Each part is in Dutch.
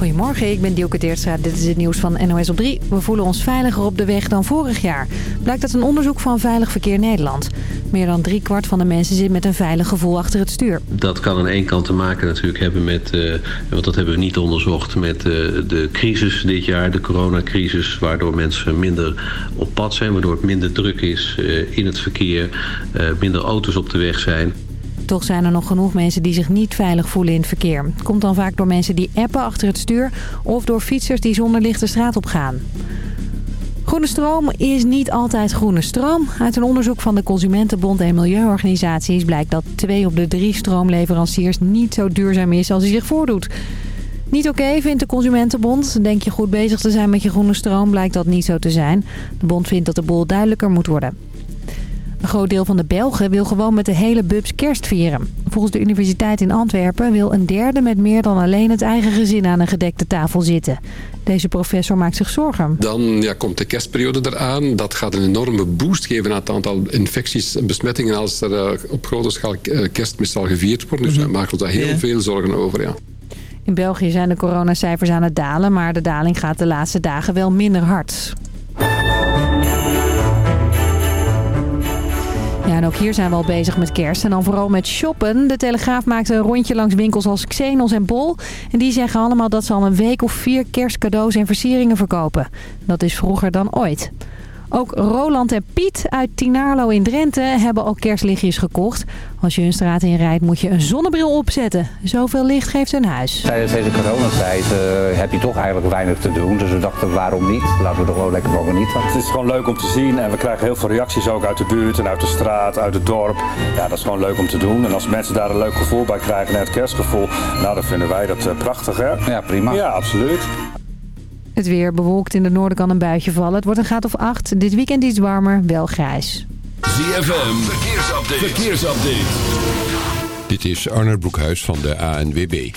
Goedemorgen, ik ben Dielke Teertstra. Dit is het nieuws van NOS op 3. We voelen ons veiliger op de weg dan vorig jaar. Blijkt uit een onderzoek van Veilig Verkeer Nederland. Meer dan driekwart van de mensen zit met een veilig gevoel achter het stuur. Dat kan aan één kant te maken natuurlijk hebben met, uh, want dat hebben we niet onderzocht, met uh, de crisis dit jaar, de coronacrisis. Waardoor mensen minder op pad zijn, waardoor het minder druk is uh, in het verkeer, minder auto's op de weg zijn. Toch zijn er nog genoeg mensen die zich niet veilig voelen in het verkeer. Komt dan vaak door mensen die appen achter het stuur... of door fietsers die zonder licht de straat op gaan. Groene stroom is niet altijd groene stroom. Uit een onderzoek van de Consumentenbond en Milieuorganisaties blijkt dat twee op de drie stroomleveranciers niet zo duurzaam is als hij zich voordoet. Niet oké, vindt de Consumentenbond. Denk je goed bezig te zijn met je groene stroom, blijkt dat niet zo te zijn. De bond vindt dat de boel duidelijker moet worden. Een groot deel van de Belgen wil gewoon met de hele bubs kerst vieren. Volgens de universiteit in Antwerpen wil een derde met meer dan alleen het eigen gezin aan een gedekte tafel zitten. Deze professor maakt zich zorgen. Dan ja, komt de kerstperiode eraan. Dat gaat een enorme boost geven aan het aantal infecties en besmettingen als er uh, op grote schaal uh, kerstmis zal gevierd worden. Dus mm -hmm. we maken ons daar heel yeah. veel zorgen over. Ja. In België zijn de coronacijfers aan het dalen, maar de daling gaat de laatste dagen wel minder hard. Ja, en ook hier zijn we al bezig met kerst. En dan vooral met shoppen. De Telegraaf maakte een rondje langs winkels als Xenos en Bol. En die zeggen allemaal dat ze al een week of vier kerstcadeaus en versieringen verkopen. Dat is vroeger dan ooit. Ook Roland en Piet uit Tinarlo in Drenthe hebben al kerstlichtjes gekocht. Als je hun straat in rijdt moet je een zonnebril opzetten. Zoveel licht geeft hun huis. Tijdens deze coronatijd uh, heb je toch eigenlijk weinig te doen. Dus we dachten waarom niet? Laten we er gewoon lekker van genieten. Het is gewoon leuk om te zien en we krijgen heel veel reacties ook uit de buurt en uit de straat, uit het dorp. Ja, dat is gewoon leuk om te doen. En als mensen daar een leuk gevoel bij krijgen, het kerstgevoel, nou dan vinden wij dat uh, prachtig hè? Ja, prima. Ja, absoluut. Het weer bewolkt in de noorden kan een buitje vallen. Het wordt een graad of 8. Dit weekend iets warmer, wel grijs. ZFM, verkeersupdate. verkeersupdate. Dit is Arnold Broekhuis van de ANWB.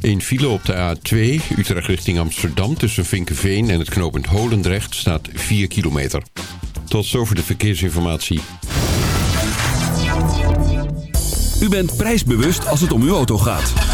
Een file op de A2, Utrecht richting Amsterdam... tussen Vinkenveen en het knooppunt Holendrecht staat 4 kilometer. Tot zover de verkeersinformatie. U bent prijsbewust als het om uw auto gaat.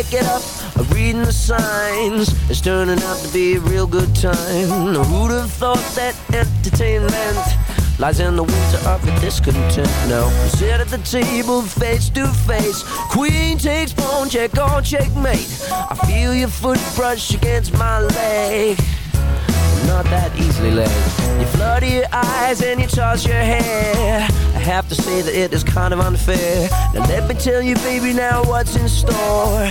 To it up, uh, reading the signs. It's turning out to be a real good time. Who'd have thought that entertainment lies in the winter of discontent? Now, we sit at the table face to face. Queen takes pawn, check on checkmate. I feel your foot brush against my leg. I'm not that easily led. You flutter your eyes and you toss your hair. I have to say that it is kind of unfair. Now let me tell you, baby, now what's in store.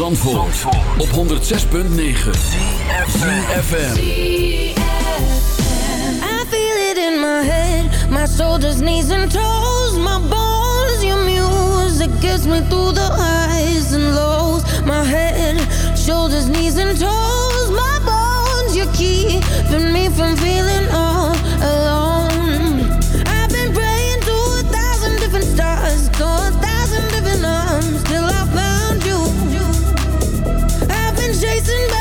Zandvoort, op 106.9 CFFM I feel it in my head, my shoulders, knees and toes, my bones, your music gets me through the highs and lows. My head, shoulders, knees and toes, my bones, you're keeping me from feeling all alone. I've been praying to a thousand different stars, to a thousand different arms, till I nothing but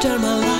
turn my life